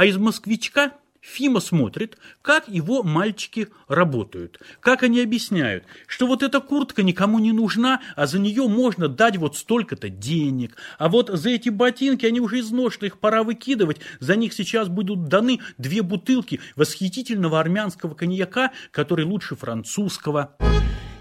А из москвичка Фима смотрит, как его мальчики работают, как они объясняют, что вот эта куртка никому не нужна, а за нее можно дать вот столько-то денег, а вот за эти ботинки они уже изношены, их пора выкидывать, за них сейчас будут даны две бутылки восхитительного армянского коньяка, который лучше французского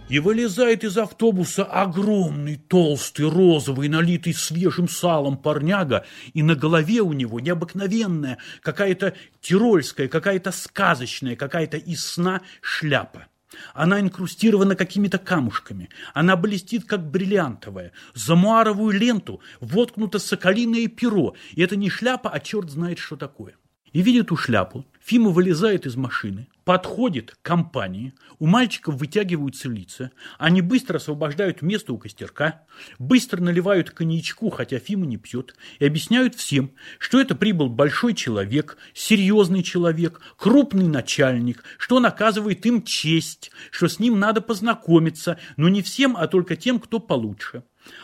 и вылезает из автобуса огромный, толстый, розовый, налитый свежим салом парняга, и на голове у него необыкновенная, какая-то тирольская, какая-то сказочная, какая-то из сна шляпа. Она инкрустирована какими-то камушками. Она блестит, как бриллиантовая. За муаровую ленту воткнуто соколиное перо. И это не шляпа, а черт знает, что такое. И видит эту шляпу. Фима вылезает из машины, подходит к компании, у мальчиков вытягиваются лица, они быстро освобождают место у костерка, быстро наливают коньячку, хотя Фима не пьет, и объясняют всем, что это прибыл большой человек, серьезный человек, крупный начальник, что он оказывает им честь, что с ним надо познакомиться, но не всем, а только тем, кто получше.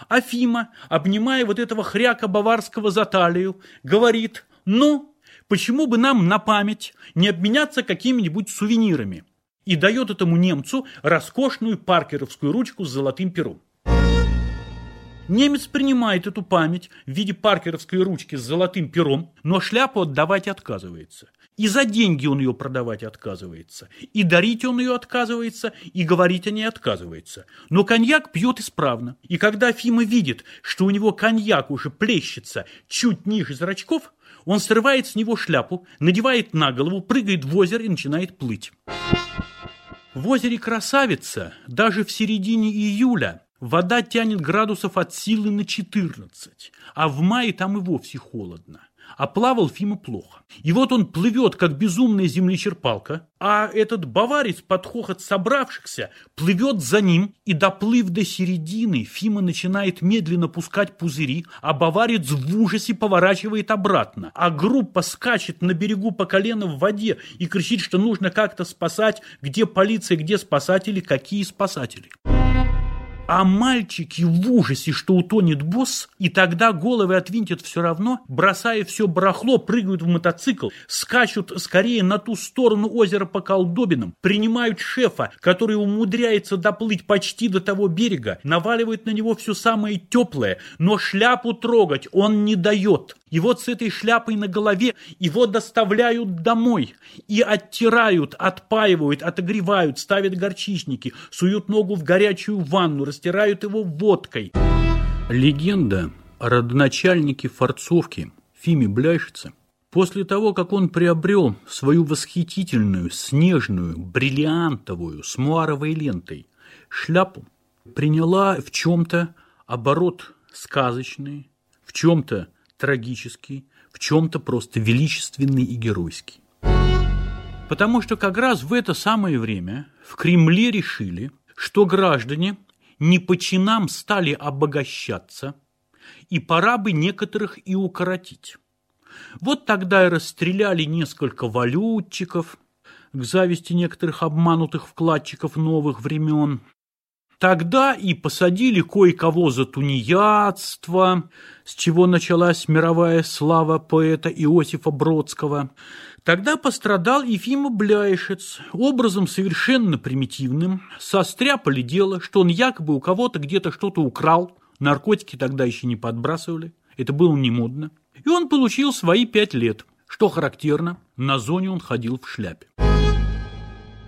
А Фима, обнимая вот этого хряка баварского за талию, говорит «Ну, Почему бы нам на память не обменяться какими-нибудь сувенирами? И дает этому немцу роскошную паркеровскую ручку с золотым пером. Немец принимает эту память в виде паркеровской ручки с золотым пером, но шляпу отдавать отказывается. И за деньги он ее продавать отказывается, и дарить он ее отказывается, и говорить о ней отказывается. Но коньяк пьет исправно. И когда Фима видит, что у него коньяк уже плещется чуть ниже зрачков, он срывает с него шляпу, надевает на голову, прыгает в озеро и начинает плыть. В озере Красавица даже в середине июля вода тянет градусов от силы на 14, а в мае там и вовсе холодно а плавал Фима плохо. И вот он плывет, как безумная землечерпалка, а этот баварец под хохот собравшихся плывет за ним, и доплыв до середины, Фима начинает медленно пускать пузыри, а баварец в ужасе поворачивает обратно, а группа скачет на берегу по колено в воде и кричит, что нужно как-то спасать, где полиция, где спасатели, какие спасатели. А мальчики в ужасе, что утонет босс, и тогда головы отвинтят все равно, бросая все барахло, прыгают в мотоцикл, скачут скорее на ту сторону озера по колдобинам, принимают шефа, который умудряется доплыть почти до того берега, наваливают на него все самое теплое, но шляпу трогать он не дает. И вот с этой шляпой на голове его доставляют домой и оттирают, отпаивают, отогревают, ставят горчичники, суют ногу в горячую ванну, растирают его водкой. Легенда о родоначальнике форцовки Фиме Бляйшице После того, как он приобрел свою восхитительную, снежную, бриллиантовую, с муаровой лентой шляпу, приняла в чем-то оборот сказочный, в чем-то трагический, в чем-то просто величественный и геройский. Потому что как раз в это самое время в Кремле решили, что граждане не по чинам стали обогащаться, и пора бы некоторых и укоротить. Вот тогда и расстреляли несколько валютчиков, к зависти некоторых обманутых вкладчиков новых времен, Тогда и посадили кое-кого за тунеядство, с чего началась мировая слава поэта Иосифа Бродского. Тогда пострадал Ефима Бляйшец, образом совершенно примитивным, состряпали дело, что он якобы у кого-то где-то что-то украл, наркотики тогда еще не подбрасывали, это было не модно, и он получил свои пять лет. Что характерно, на зоне он ходил в шляпе.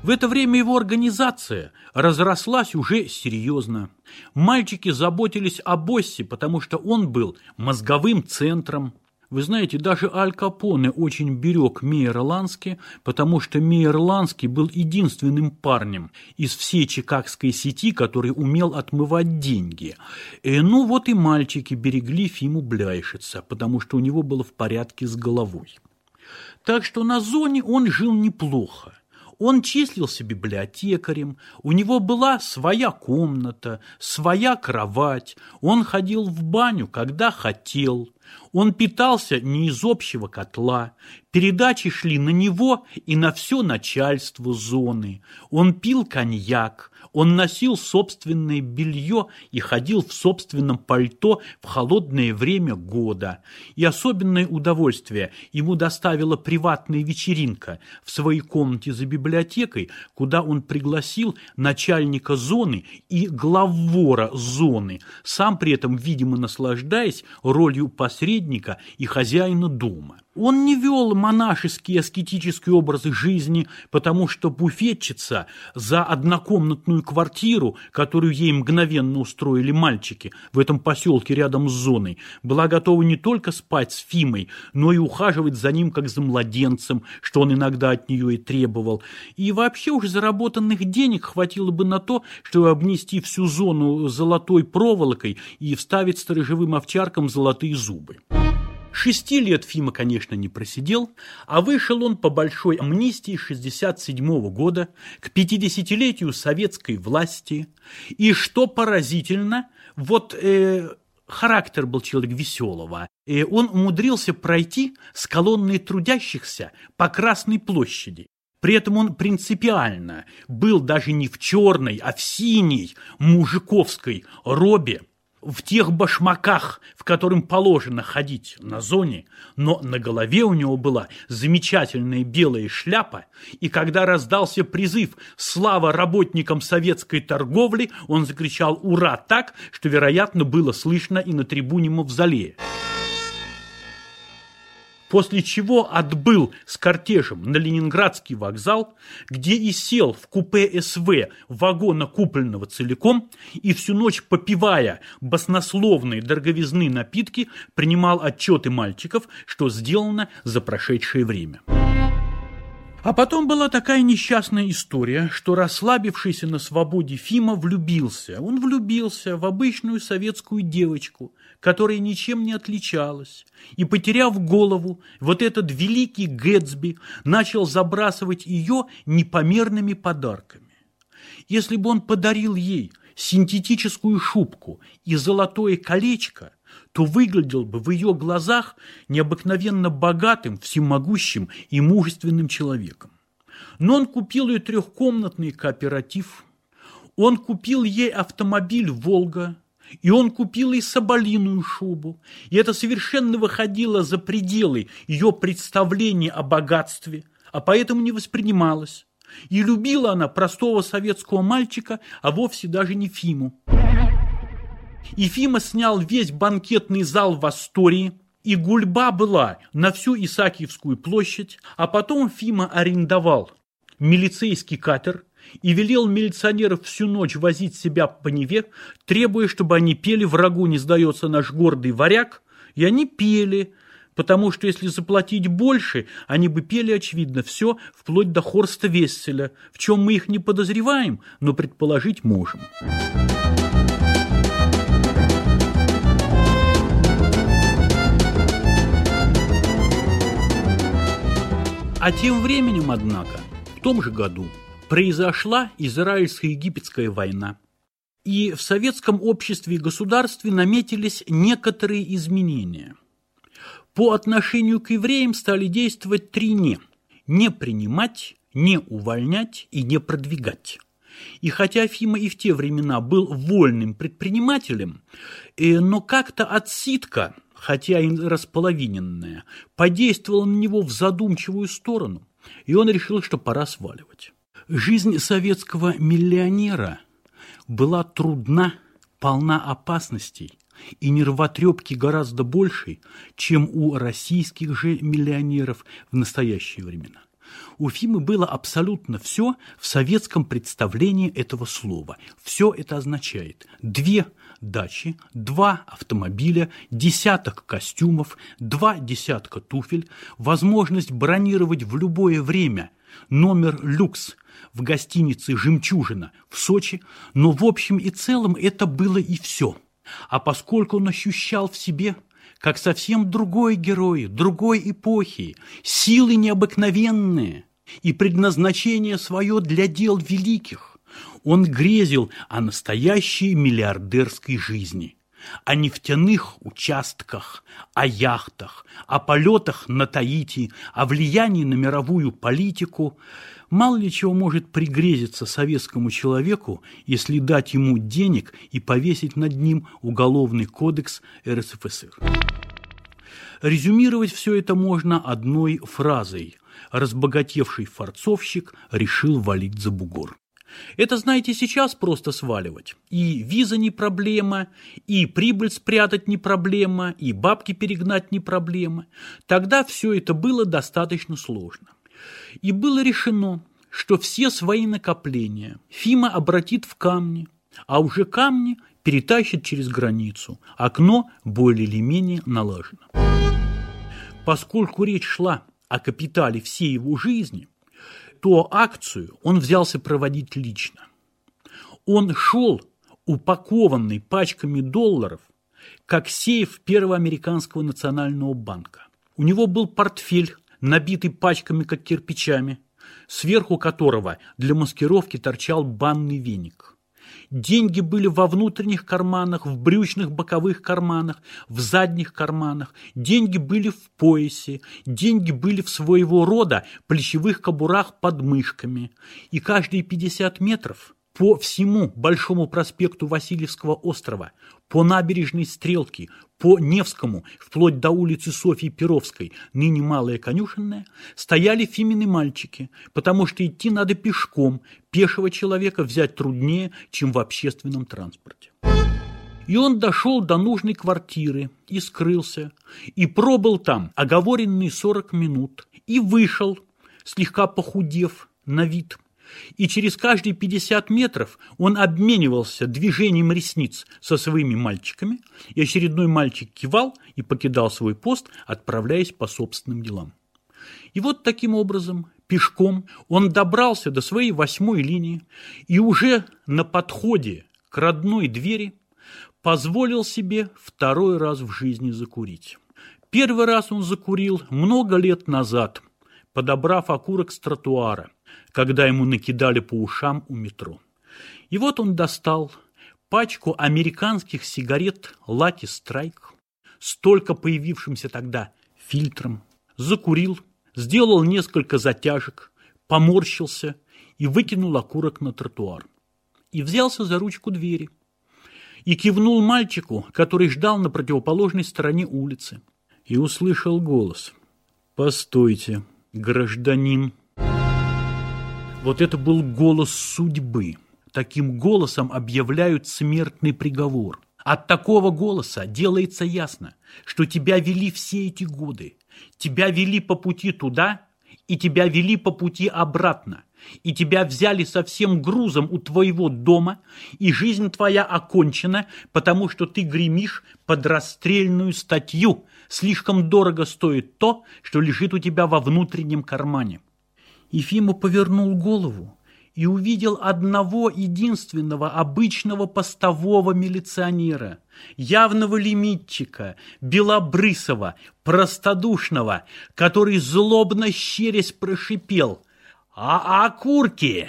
В это время его организация разрослась уже серьезно. Мальчики заботились о боссе, потому что он был мозговым центром. Вы знаете, даже Аль Капоне очень берег Мейер Лански, потому что Мейер Лански был единственным парнем из всей чикагской сети, который умел отмывать деньги. И, ну вот и мальчики берегли Фиму Бляйшица, потому что у него было в порядке с головой. Так что на зоне он жил неплохо. Он числился библиотекарем, у него была своя комната, своя кровать, он ходил в баню, когда хотел, Он питался не из общего котла, передачи шли на него и на все начальство зоны. Он пил коньяк, он носил собственное белье и ходил в собственном пальто в холодное время года. И особенное удовольствие ему доставила приватная вечеринка в своей комнате за библиотекой, куда он пригласил начальника зоны и главвора зоны, сам при этом, видимо, наслаждаясь ролью посредника и хозяина дома. Он не вел монашеский аскетический образ жизни, потому что буфетчица за однокомнатную квартиру, которую ей мгновенно устроили мальчики в этом поселке рядом с зоной, была готова не только спать с Фимой, но и ухаживать за ним как за младенцем, что он иногда от нее и требовал. И вообще уж заработанных денег хватило бы на то, чтобы обнести всю зону золотой проволокой и вставить сторожевым овчаркам золотые зубы. Шести лет Фима, конечно, не просидел, а вышел он по большой амнистии 67 года к 50-летию советской власти. И что поразительно, вот э, характер был человек веселого, и он умудрился пройти с колонной трудящихся по Красной площади. При этом он принципиально был даже не в черной, а в синей мужиковской робе, в тех башмаках, в которым положено ходить на зоне, но на голове у него была замечательная белая шляпа, и когда раздался призыв «Слава работникам советской торговли!», он закричал «Ура!» так, что, вероятно, было слышно и на трибуне Мавзолея после чего отбыл с кортежем на Ленинградский вокзал, где и сел в купе СВ вагона купленного целиком и всю ночь попивая баснословные дороговизны напитки, принимал отчеты мальчиков, что сделано за прошедшее время. А потом была такая несчастная история, что расслабившийся на свободе Фима влюбился. Он влюбился в обычную советскую девочку, которая ничем не отличалась. И, потеряв голову, вот этот великий Гэтсби начал забрасывать ее непомерными подарками. Если бы он подарил ей синтетическую шубку и золотое колечко, то выглядел бы в ее глазах необыкновенно богатым, всемогущим и мужественным человеком. Но он купил ей трехкомнатный кооператив, он купил ей автомобиль «Волга», и он купил ей соболиную шубу. И это совершенно выходило за пределы ее представления о богатстве, а поэтому не воспринималось. И любила она простого советского мальчика, а вовсе даже не Фиму. Ефима снял весь банкетный зал в Астории, и гульба была на всю Исаакиевскую площадь, а потом Фима арендовал милицейский катер и велел милиционеров всю ночь возить себя по Неве, требуя, чтобы они пели «Врагу не сдается наш гордый варяг», и они пели, потому что если заплатить больше, они бы пели, очевидно, все, вплоть до Хорста Весселя, в чем мы их не подозреваем, но предположить можем. А тем временем, однако, в том же году произошла Израильско-Египетская война. И в советском обществе и государстве наметились некоторые изменения. По отношению к евреям стали действовать три «не». Не принимать, не увольнять и не продвигать. И хотя Фима и в те времена был вольным предпринимателем, э, но как-то отсидка – хотя и располовиненная, подействовала на него в задумчивую сторону, и он решил, что пора сваливать. Жизнь советского миллионера была трудна, полна опасностей и нервотрепки гораздо большей, чем у российских же миллионеров в настоящие времена. У Фимы было абсолютно все в советском представлении этого слова. Все это означает две дачи, два автомобиля, десяток костюмов, два десятка туфель, возможность бронировать в любое время номер люкс в гостинице «Жемчужина» в Сочи, но в общем и целом это было и все. А поскольку он ощущал в себе как совсем другой герой, другой эпохи, силы необыкновенные и предназначение свое для дел великих, он грезил о настоящей миллиардерской жизни. о нефтяных участках, о яхтах, о полетах на Таити, о влиянии на мировую политику. Мало ли чего может пригрезиться советскому человеку, если дать ему денег и повесить над ним уголовный кодекс РСФСР. Резюмировать все это можно одной фразой. Разбогатевший форцовщик решил валить за бугор. Это, знаете, сейчас просто сваливать. И виза не проблема, и прибыль спрятать не проблема, и бабки перегнать не проблема. Тогда все это было достаточно сложно. И было решено, что все свои накопления Фима обратит в камни, а уже камни перетащит через границу. Окно более или менее налажено. Поскольку речь шла о капитале всей его жизни, то акцию он взялся проводить лично. Он шел, упакованный пачками долларов, как сейф Первого американского национального банка. У него был портфель, набитый пачками, как кирпичами, сверху которого для маскировки торчал банный веник. Деньги были во внутренних карманах, в брючных боковых карманах, в задних карманах. Деньги были в поясе. Деньги были в своего рода плечевых кобурах под мышками. И каждые 50 метров по всему Большому проспекту Васильевского острова, по набережной Стрелки, по Невскому, вплоть до улицы Софьи Перовской, ныне Малая Конюшенная, стояли Фимины мальчики, потому что идти надо пешком, пешего человека взять труднее, чем в общественном транспорте. И он дошел до нужной квартиры и скрылся, и пробыл там оговоренные 40 минут, и вышел, слегка похудев на вид – и через каждые 50 метров он обменивался движением ресниц со своими мальчиками, и очередной мальчик кивал и покидал свой пост, отправляясь по собственным делам. И вот таким образом, пешком, он добрался до своей восьмой линии и уже на подходе к родной двери позволил себе второй раз в жизни закурить. Первый раз он закурил много лет назад, подобрав окурок с тротуара – когда ему накидали по ушам у метро. И вот он достал пачку американских сигарет «Лаки Страйк», столько появившимся тогда фильтром, закурил, сделал несколько затяжек, поморщился и выкинул окурок на тротуар. И взялся за ручку двери. И кивнул мальчику, который ждал на противоположной стороне улицы. И услышал голос. «Постойте, гражданин». Вот это был голос судьбы. Таким голосом объявляют смертный приговор. От такого голоса делается ясно, что тебя вели все эти годы. Тебя вели по пути туда, и тебя вели по пути обратно. И тебя взяли со всем грузом у твоего дома, и жизнь твоя окончена, потому что ты гремишь под расстрельную статью. Слишком дорого стоит то, что лежит у тебя во внутреннем кармане. Ефима повернул голову и увидел одного единственного обычного постового милиционера, явного лимитчика, белобрысого, простодушного, который злобно щерясь прошипел «А окурки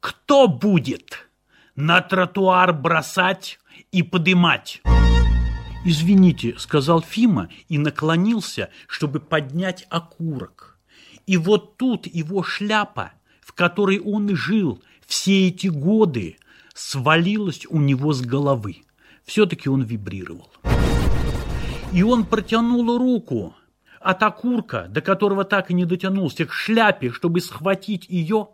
кто будет на тротуар бросать и подымать?» «Извините», — сказал Фима и наклонился, чтобы поднять окурок. И вот тут его шляпа, в которой он и жил все эти годы, свалилась у него с головы. Все-таки он вибрировал. И он протянул руку от окурка, до которого так и не дотянулся, к шляпе, чтобы схватить ее,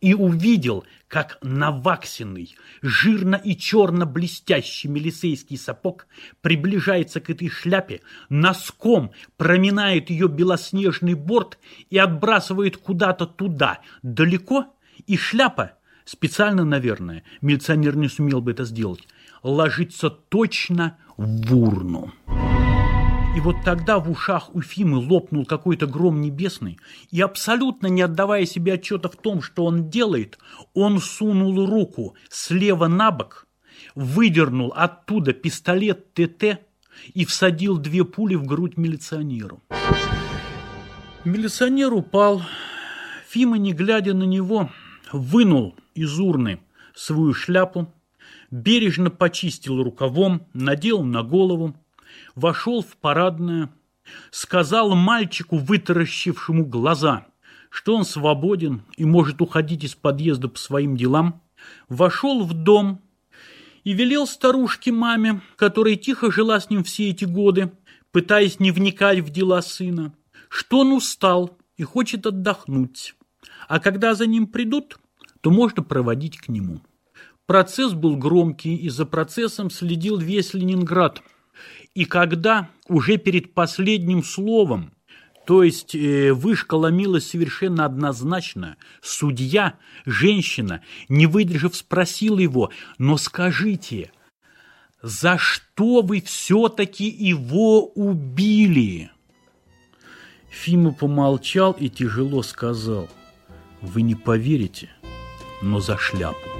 и увидел, как наваксенный, жирно и черно блестящий милицейский сапог приближается к этой шляпе, носком проминает ее белоснежный борт и отбрасывает куда-то туда, далеко, и шляпа, специально, наверное, милиционер не сумел бы это сделать, ложится точно в урну. И вот тогда в ушах у Фимы лопнул какой-то гром небесный, и абсолютно не отдавая себе отчета в том, что он делает, он сунул руку слева на бок, выдернул оттуда пистолет ТТ и всадил две пули в грудь милиционеру. Милиционер упал. Фима, не глядя на него, вынул из урны свою шляпу, бережно почистил рукавом, надел на голову, вошел в парадное, сказал мальчику, вытаращившему глаза, что он свободен и может уходить из подъезда по своим делам, вошел в дом и велел старушке-маме, которая тихо жила с ним все эти годы, пытаясь не вникать в дела сына, что он устал и хочет отдохнуть, а когда за ним придут, то можно проводить к нему. Процесс был громкий, и за процессом следил весь Ленинград. И когда уже перед последним словом, то есть э, вышка ломилась совершенно однозначно, судья, женщина, не выдержав, спросил его, «Но скажите, за что вы все-таки его убили?» Фима помолчал и тяжело сказал, «Вы не поверите, но за шляпу».